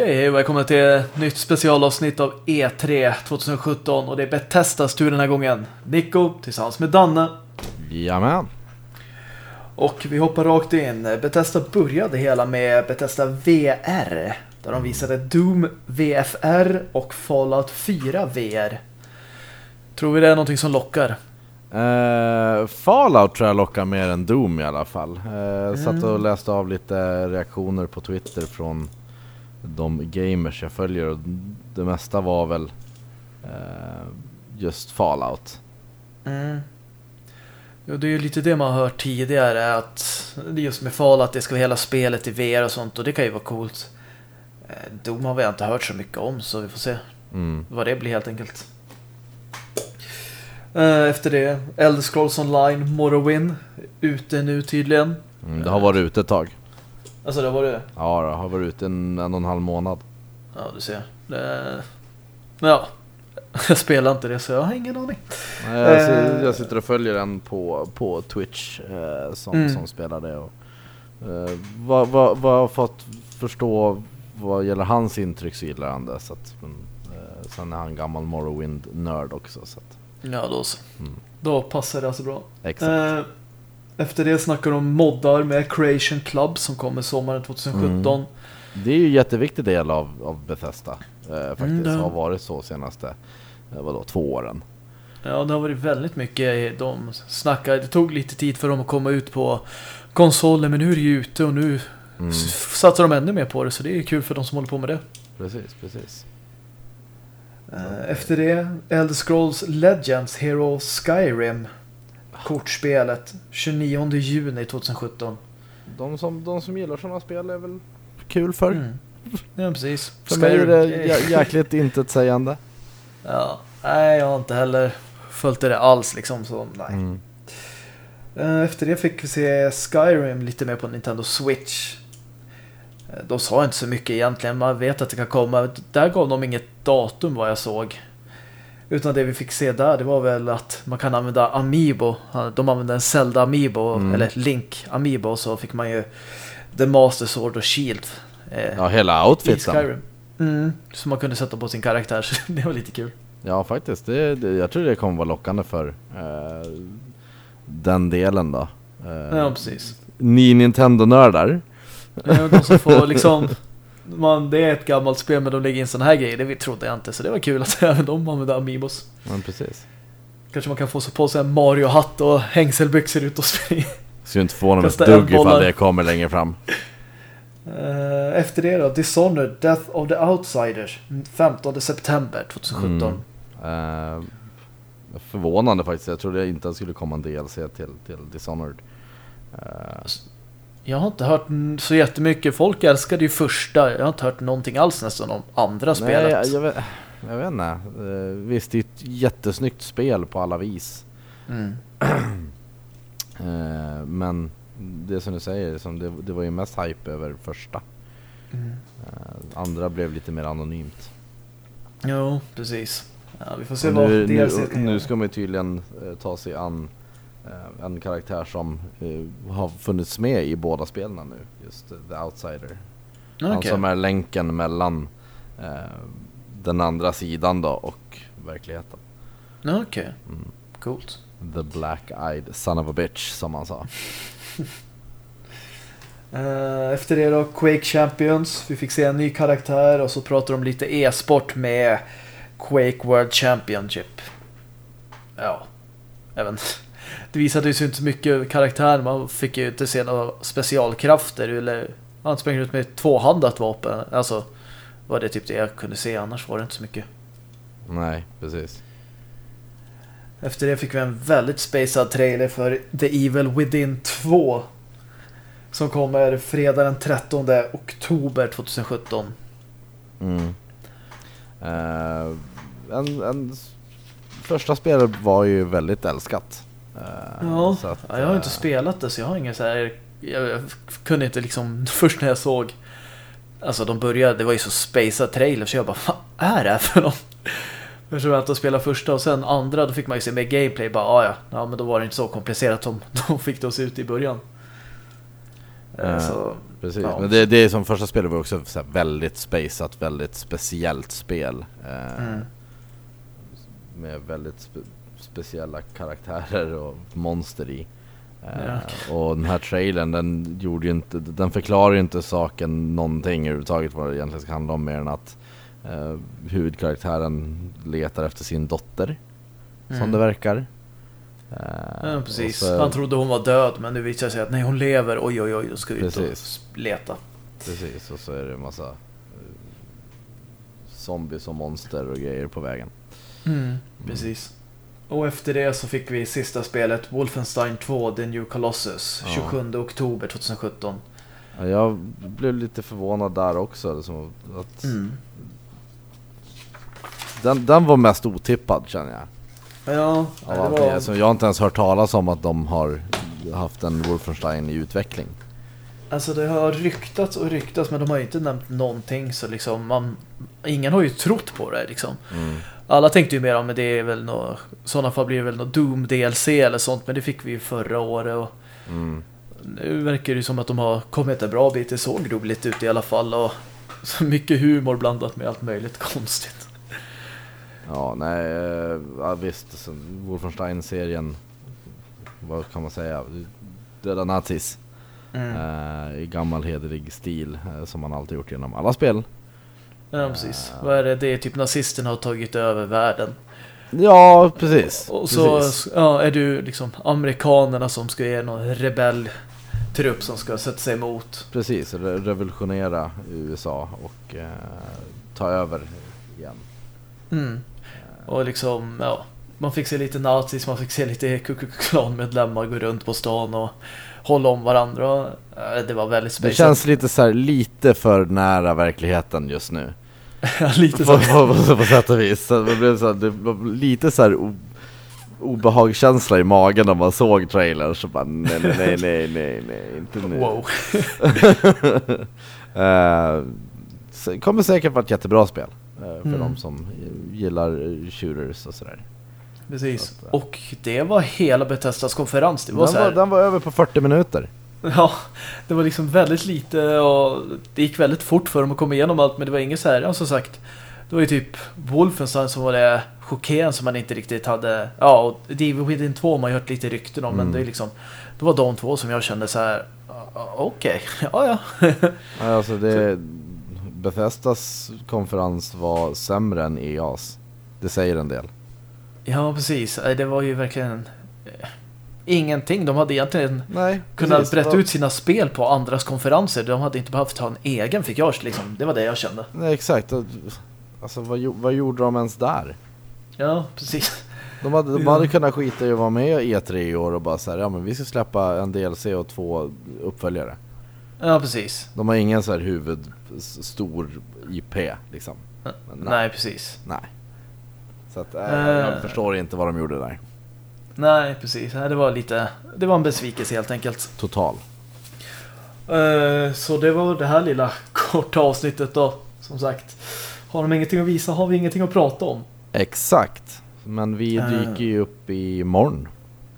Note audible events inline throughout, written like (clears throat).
Okej, hej och välkomna till ett nytt specialavsnitt av E3 2017 och det är Bethesdas tur den här gången. Nico tillsammans med Danne. Jajamän. Och vi hoppar rakt in. Bethesda började hela med Bethesda VR. Där de visade Doom VFR och Fallout 4 VR. Tror vi det är någonting som lockar? Uh, Fallout tror jag lockar mer än Doom i alla fall. Uh, Satt och läste av lite reaktioner på Twitter från de gamers jag följer och det mesta var väl uh, just Fallout. Mm. Jo, det är ju lite det man har hört tidigare att just med Fallout det ska vara hela spelet i VR och sånt och det kan ju vara coolt. Doom har vi inte hört så mycket om så vi får se Mm. vad det blir helt enkelt. Eh, Efter det, Elder Scrolls Online Morrowind ute nu tydligen. Mm, det har varit ute ett tag. Alltså det var det. Ja, det har varit ute en, en och en halv månad. Ja, du ser. Det... Ja, (laughs) jag spelar inte det så jag har ingen aning. Nej, Jag, Eh. jag sitter och följer en på, på Twitch eh, som, Mm. som spelar det. Och, eh, vad, vad, vad jag har fått förstå vad gäller hans intryck så gillar han det. Så att, men, eh, sen är han gammal Morrowind-nörd också. Så att, Ja, då så. Mm. Då passar det alltså bra. exakt. Efter det snackar de om moddar med Creation Club som kommer sommaren 2017. Det är ju en jätteviktig del av, av Bethesda. Eh, faktiskt. Mm, det- har varit så senaste eh, vadå, två åren. Ja, det har varit väldigt mycket. De snackar, det tog lite tid för dem att komma ut på konsolen, men nu är det ju ute och nu Mm, satsar de ännu mer på det. Så det är kul för de som håller på med det. precis, precis. Eh, Efter det, Elder Scrolls Legends Hero Skyrim. Kortspelet 29 juni 2017. De som, de som gillar sådana spel är väl kul för. Mm. Ja, precis. För mig är det Skyrim. jä- jäkligt intetsägande. (laughs) Ja, nej, jag har inte heller följt det alls liksom. Så, nej. Mm. Eh, Efter det fick vi se Skyrim lite mer på Nintendo Switch. Eh, De sa inte så mycket egentligen, man vet att det kan komma. Där gav de inget datum vad jag såg. Utan det vi fick se där, det var väl att man kan använda Amiibo. De använde en Zelda Amiibo, Mm. eller Link Amiibo, så fick man ju The Master Sword och Shield. eh, Ja, hela outfiten. Mm, så man kunde sätta på sin karaktär, (laughs) så det var lite kul. Ja, faktiskt. Det, det, jag tror det kommer vara lockande för eh, den delen då. Eh, Ja, precis. Ni Nintendo-nördar. Ja, De som får liksom (laughs) man, det är ett gammalt spel men de lägger in såna här grejer. Det trodde jag inte. Så det var kul att (laughs) även de använde Amiibos. Men precis. Kanske man kan få sig på sig en Mario-hatt och hängselbyxor ut och springa. Ska inte förvåna mig ett dugg ifall det kommer längre fram. Eh, Efter det då, Dishonored, Death of the Outsiders. 15 september 2017. Mm. Eh, förvånande faktiskt. Jag trodde inte att det skulle komma en DLC till, till Dishonored. Eh, Jag har inte hört så jättemycket. Folk älskade ju första. Jag har inte hört någonting alls nästan om andra nej, spelet. jag, jag, vet, jag vet inte. Eh, visst, det är ett jättesnyggt spel på alla vis. Mm. (clears throat) Eh, men det som du säger, som det, det var ju mest hype över första. Mm. Eh, andra blev lite mer anonymt. Jo, precis. Ja, vi får se Och vad nu, DLC nu, kan nu ska man ju tydligen ta sig an en karaktär som eh, har funnits med i båda spelen nu. Just eh, The Outsider. Han Okej. som är länken mellan eh, den andra sidan då och verkligheten. Okej, Mm. coolt. The Black-Eyed Son of a Bitch som han sa. (laughs) Eh, Efter det då, Quake Champions. Vi fick se en ny karaktär och så pratar de lite e-sport med Quake World Championship. Ja, även. Det visade sig inte så mycket karaktär. Man fick ju inte se några specialkrafter. Eller han sprang ut med ett tvåhandat vapen. Alltså, var det typ det jag kunde se. Annars var det inte så mycket. Nej, precis. Efter det fick vi en väldigt spacad trailer för The Evil Within 2. Som kommer fredag den 13 oktober 2017. Mm. Eh, en, en, första spelet var ju väldigt älskat. Eh, Ja, att, ja, jag har inte eh, spelat det så jag har inga så här. Jag, jag kunde inte liksom (laughs) först när jag såg. Alltså de började, det var ju så spacad trailer så jag bara vad är det här för något? Men så väntade och spela första och sen andra då fick man ju se mer gameplay. Bara ah, ja, ja men då var det inte så komplicerat som (laughs) de fick det att se ut i början. Eh, så, Precis, ja. men det, det är som första spelet var också så väldigt spaceat, väldigt speciellt spel. Mm. Med väldigt speciella karaktärer och monster i. Eh, Ja. Och den här trailern den gjorde ju inte, den förklarar ju inte saken någonting överhuvudtaget vad det egentligen ska handla om mer än att eh, huvudkaraktären letar efter sin dotter. Som Mm. det verkar. Eh, Ja, precis. så- Han trodde hon var död, men det visade sig att nej, hon lever. Oj, oj, oj, då ska vi ut och leta. Precis, och så är det en massa eh, zombies och monster och grejer på vägen. Mm, precis. Och efter det så fick vi sista spelet, Wolfenstein 2, The New Colossus, Ja. 27 oktober 2017. Ja, jag blev lite förvånad där också. Liksom, att Mm. den, den var mest otippad känner jag. Ja, det var... Alltså, jag har inte ens hört talas om att de har haft en Wolfenstein i utveckling. Alltså det har ryktats och ryktats men de har inte nämnt någonting så liksom man, ingen har ju trott på det liksom. Mm. Alla tänkte ju mer om det är väl något, i sådana fall blir det väl något Doom DLC eller sånt men det fick vi ju förra året och Mm. nu verkar det ju som att de har kommit en bra bit. Det såg roligt ut i alla fall och så mycket humor blandat med allt möjligt konstigt. Ja, nej, eh, ja, visst. Wolfenstein-serien, vad kan man säga? Döda nazis. Mm. Eh, I gammal hederlig stil eh, som man alltid gjort genom alla spel. Ja precis. Vad är det? Det är typ nazisterna har tagit över världen. Ja, precis. Och så precis. ja, är du liksom amerikanerna som ska ge någon rebelltrupp som ska sätta sig emot. Precis, re- revolutionera USA och eh, ta över igen. Mm. Och liksom, ja. Man fick se lite nazis, man fick se lite Ku Klux gå runt på stan och hålla om varandra. Eh, Det var väldigt Det speciellt. känns lite så här, lite för nära verkligheten just nu. (laughs) lite på, så. på, på, på sätt och vis. Så det, blev så här, det var lite så här obehagskänsla i magen när man såg trailern. Så bara nej, nej, nej, nej, nej, nej inte nu. Wow. (laughs) Så det kommer säkert vara ett jättebra spel. eh, för Mm. de som gillar shooters och sådär. Precis. Så att, Och det var hela Bethesdas konferens. Det Den var så var, här, den var över på 40 minuter. (laughs) Ja, det var liksom väldigt lite och det gick väldigt fort för dem att komma igenom allt men det var inget så här, ja som sagt Det var ju typ Wolfenstein som var det chockeren som man inte riktigt hade Ja, och Devil Within 2 har man ju hört lite rykten om Mm. men det är liksom Det var de två som jag kände så här (laughs) "Ja, ja, Okej, ja ja Nej, Alltså det, (laughs) Bethesdas konferens var sämre än EA's. Det säger en del. Ja precis, det var ju verkligen eh, Ingenting, de hade egentligen Nej, kunnat berätta ut sina spel på andras konferenser De hade inte behövt ha en egen fick jag liksom Det var det jag kände Nej exakt. Alltså vad, vad gjorde de ens där? Ja, precis De hade, de hade kunnat skita i att vara med i E3 i år och bara säga ja men vi ska släppa en DLC och två uppföljare. Ja, precis De har ingen så här huvud s- stor IP liksom. Men Nej, precis Nej. Så att, äh, jag Eh. förstår inte vad de gjorde där. Nej, precis. Det var lite... Det var en besvikelse helt enkelt. Total. Eh, Så det var det här lilla (laughs) korta avsnittet då. Som sagt. Har de ingenting att visa har vi ingenting att prata om. Exakt. Men vi Eh. dyker ju upp imorgon.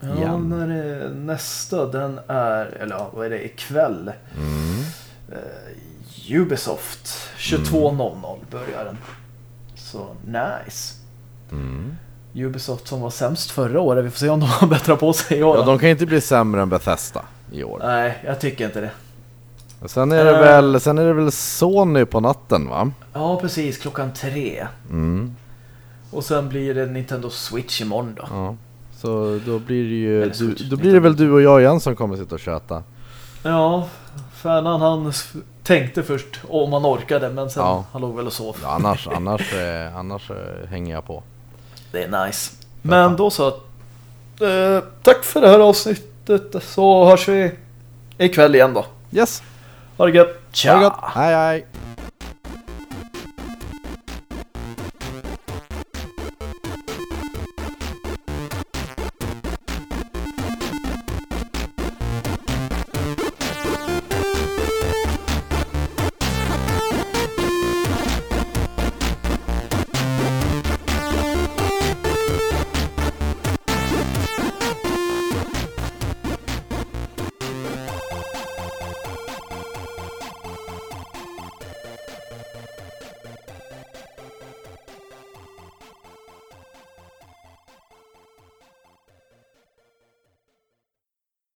Ja, Igen. när det, nästa den är... Eller ja, vad är det? Ikväll. Mm. Eh, Ubisoft. 22.00 börjar den. Så nice. Mm. Ubisoft som var sämst förra året. Vi får se om de (laughs) har bättrat på sig i år. Ja, de kan inte bli sämre än Bethesda i år. Nej, jag tycker inte det. Och Sen är, det Eh. väl, sen är det väl Sony på natten va? Ja, precis. Klockan tre. Mm. Och sen blir det Nintendo Switch imorgon då. Ja. Så då blir det ju, Eller du, Switch, då blir det väl du och jag igen som kommer sitta och köta. Ja, Färnan han tänkte först om han orkade men sen Ja. han låg väl och sov. Ja, annars, annars, eh, annars eh, hänger jag på. Det är nice. Men då så. Eh, tack för det här avsnittet så hörs vi ikväll igen då. Yes, Ha det gött. ha det gott. Hej hej.